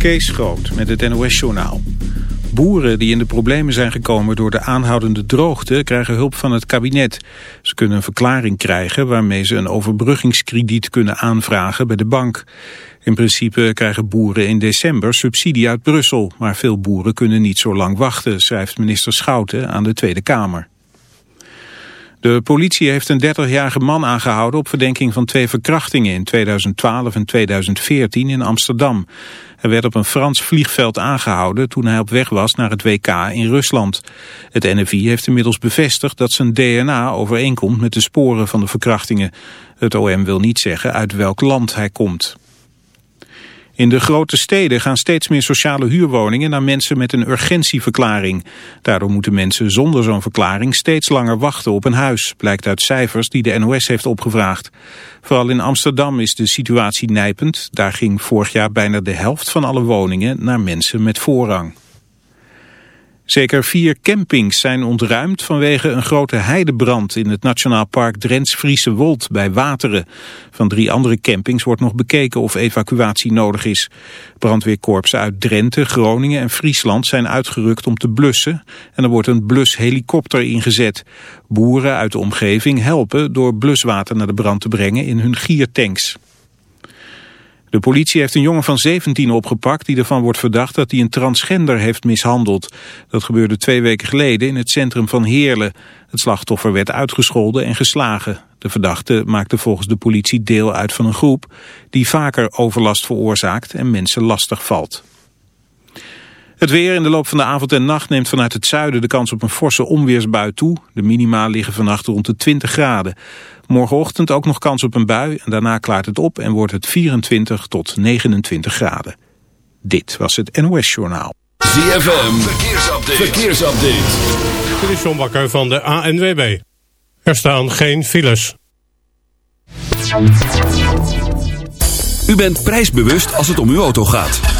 Kees Groot met het NOS-journaal. Boeren die in de problemen zijn gekomen door de aanhoudende droogte krijgen hulp van het kabinet. Ze kunnen een verklaring krijgen waarmee ze een overbruggingskrediet kunnen aanvragen bij de bank. In principe krijgen boeren in december subsidie uit Brussel, maar veel boeren kunnen niet zo lang wachten, schrijft minister Schouten aan de Tweede Kamer. De politie heeft een 30-jarige man aangehouden op verdenking van twee verkrachtingen in 2012 en 2014 in Amsterdam. Hij werd op een Frans vliegveld aangehouden toen hij op weg was naar het WK in Rusland. Het NFI heeft inmiddels bevestigd dat zijn DNA overeenkomt met de sporen van de verkrachtingen. Het OM wil niet zeggen uit welk land hij komt. In de grote steden gaan steeds meer sociale huurwoningen naar mensen met een urgentieverklaring. Daardoor moeten mensen zonder zo'n verklaring steeds langer wachten op een huis, blijkt uit cijfers die de NOS heeft opgevraagd. Vooral in Amsterdam is de situatie nijpend. Daar ging vorig jaar bijna de helft van alle woningen naar mensen met voorrang. Zeker vier campings zijn ontruimd vanwege een grote heidebrand in het Nationaal Park Drents-Friese Wold bij Wateren. Van drie andere campings wordt nog bekeken of evacuatie nodig is. Brandweerkorpsen uit Drenthe, Groningen en Friesland zijn uitgerukt om te blussen en er wordt een blushelikopter ingezet. Boeren uit de omgeving helpen door bluswater naar de brand te brengen in hun giertanks. De politie heeft een jongen van 17 opgepakt die ervan wordt verdacht dat hij een transgender heeft mishandeld. Dat gebeurde twee weken geleden in het centrum van Heerlen. Het slachtoffer werd uitgescholden en geslagen. De verdachte maakte volgens de politie deel uit van een groep die vaker overlast veroorzaakt en mensen lastig valt. Het weer in de loop van de avond en nacht neemt vanuit het zuiden de kans op een forse onweersbui toe. De minima liggen vannacht rond de 20 graden. Morgenochtend ook nog kans op een bui en daarna klaart het op en wordt het 24 tot 29 graden. Dit was het NOS Journaal. ZFM, verkeersupdate. verkeersupdate. Dit is John Bakker van de ANWB. Er staan geen files. U bent prijsbewust als het om uw auto gaat.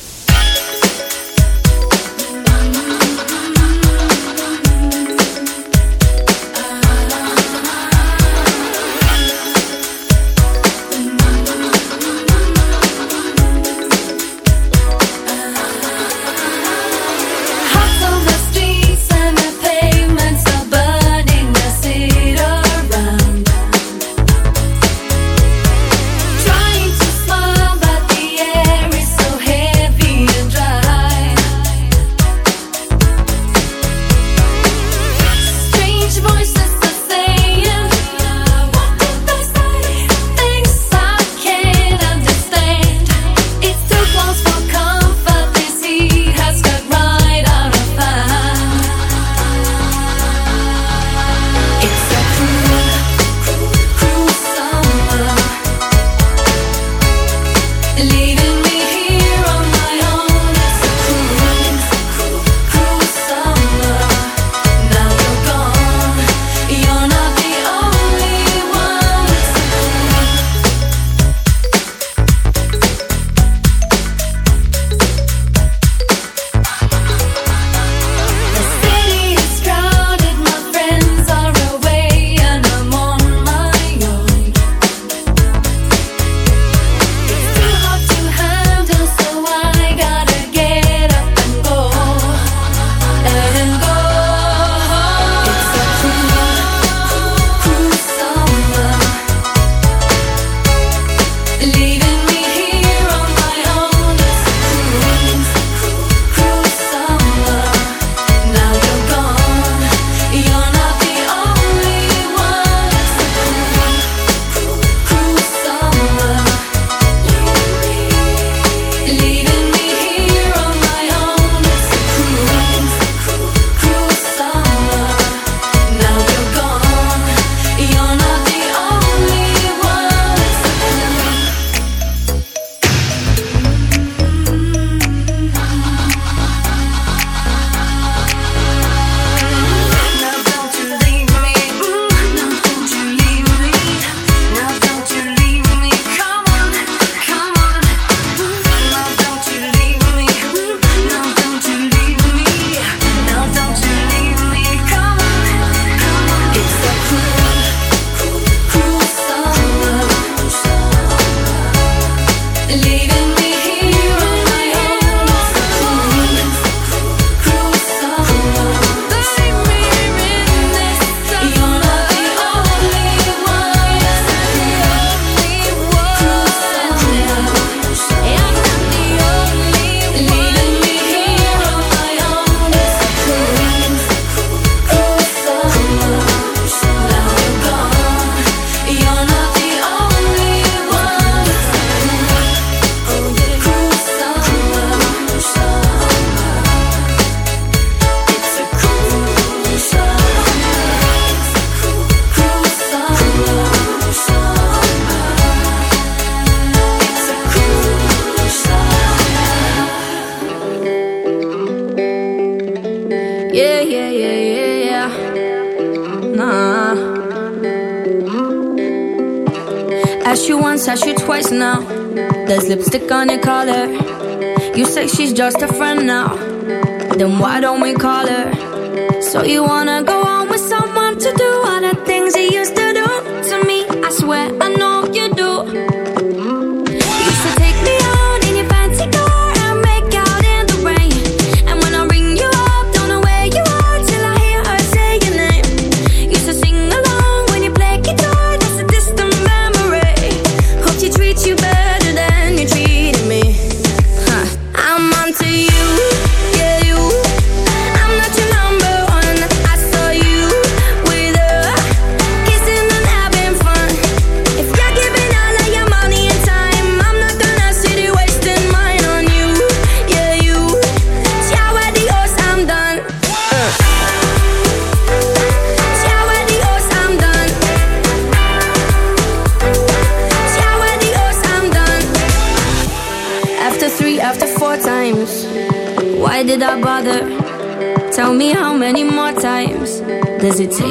hesitate.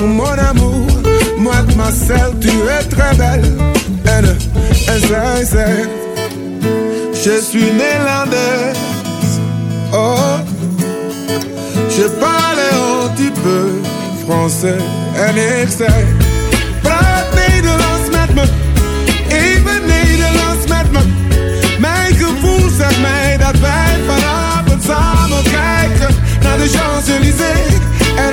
mon amour. Moi, ma celle, tu es très belle. Je suis néerlandaise. Oh, je parle un petit peu français. En ik praat Nederlands met me. Even Nederlands met me. Mijn gevoel zegt mij dat wij vanavond samen kijken naar de Champs-Élysées. En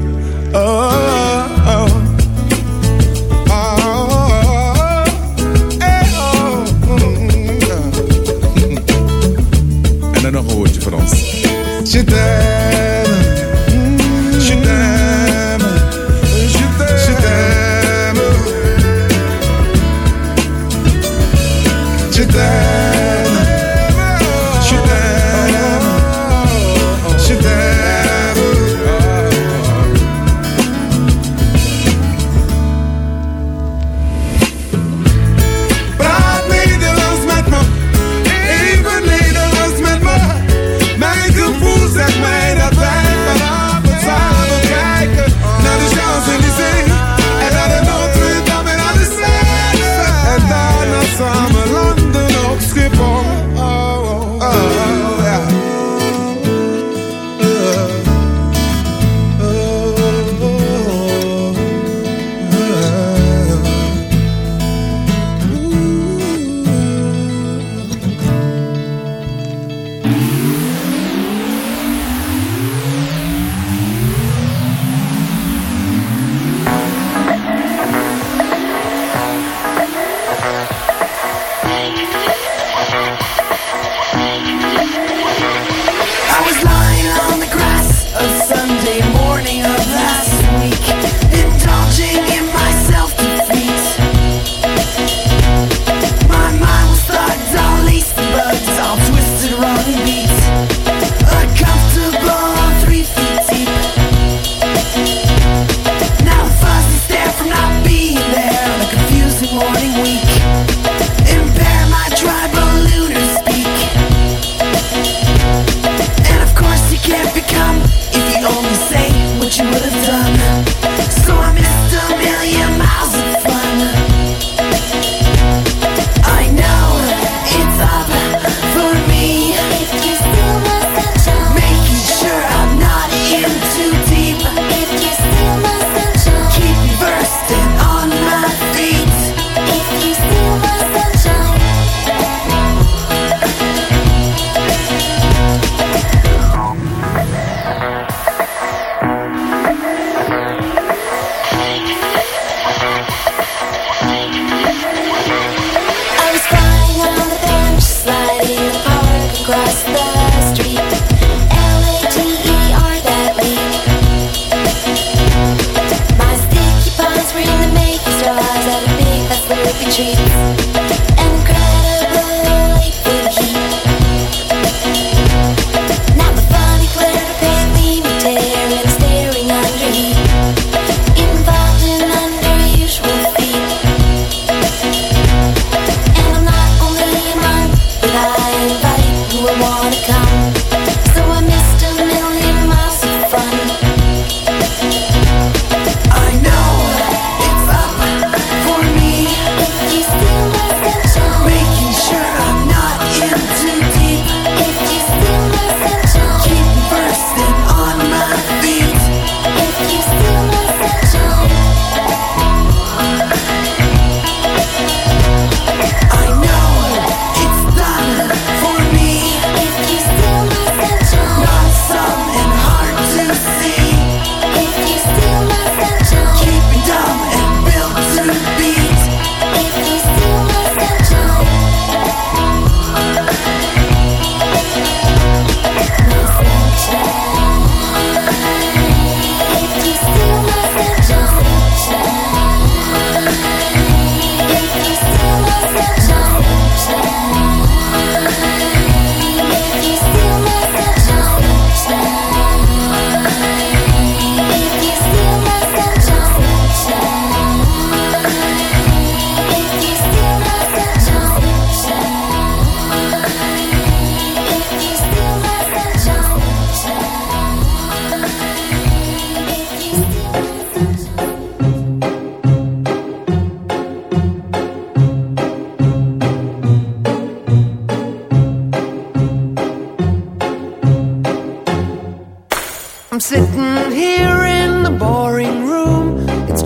En dan nog een woordje Frans. Je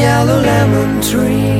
Yellow lemon tree.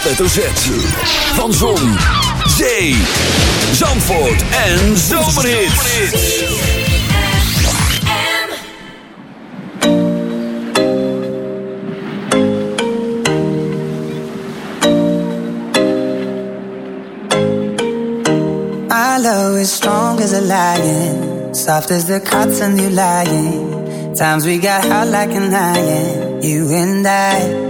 hoofdletter Z. Van Zon, Zee, Zandvoort en Zomerhits. I love is strong as a lion, soft as the cotton you lying. Times we got hot like an iron, you and I.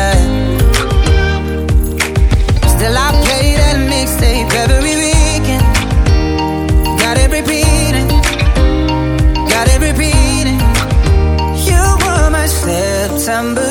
September.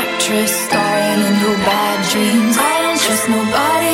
starring in your bad dreams. I don't trust nobody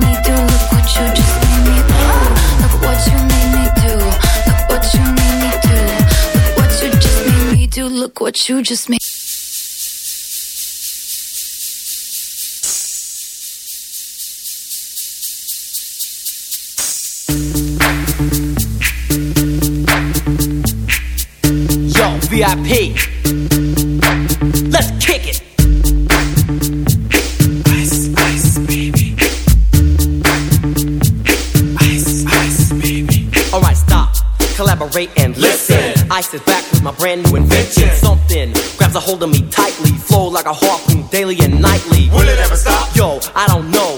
Look what you just made. Yo, VIP. Let's kick it. Ice, ice, baby. Ice, ice, baby. Alright, stop. Collaborate and listen. Ice sit back with my brand new invention. Something grabs a hold of me tightly. Flow like a harpoon daily and nightly. Will it ever stop? Yo, I don't know.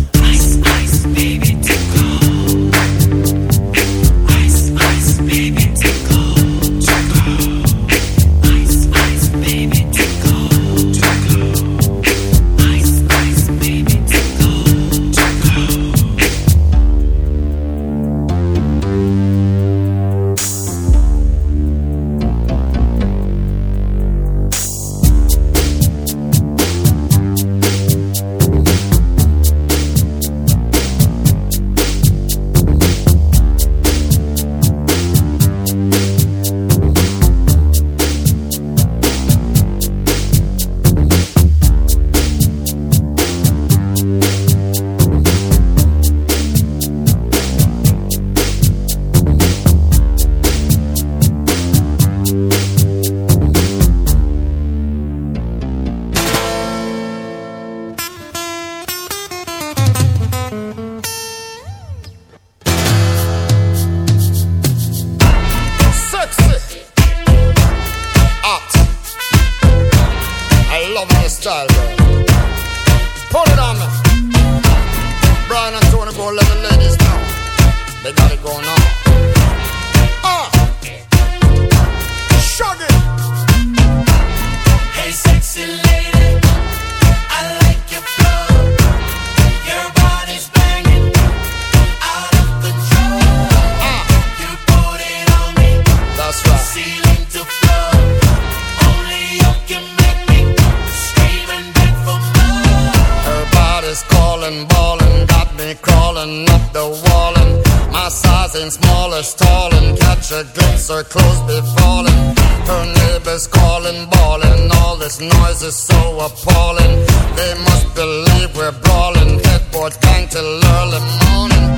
Is so appalling. They must believe we're brawling. Headboard bang till early morning.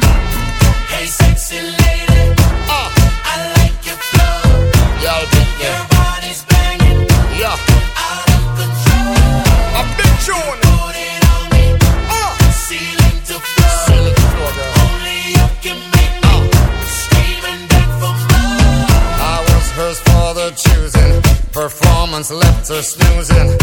Hey, sexy lady, Ah, I like your flow. yeah, I'll be Your body's banging, Yeah, out of control. tune. Put it on me, Ah, ceiling to floor. seal it floor, girl. Only you can make me beg for more. I was hers for the choosing. Performance left her snoozing.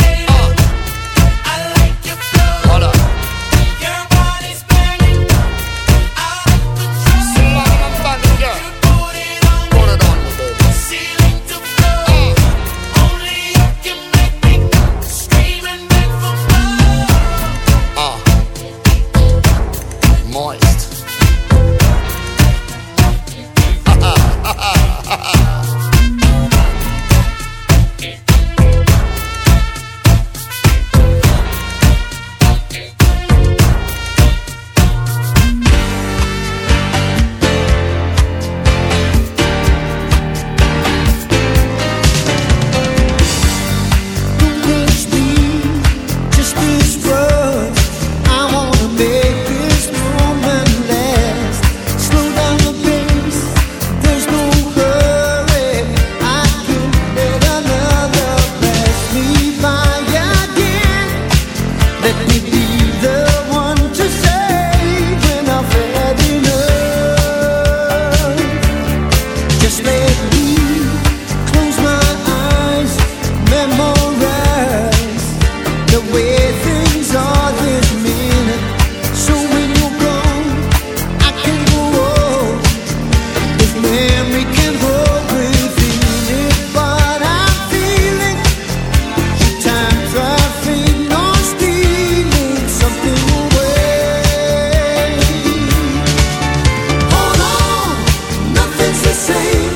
same.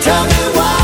Tell me why.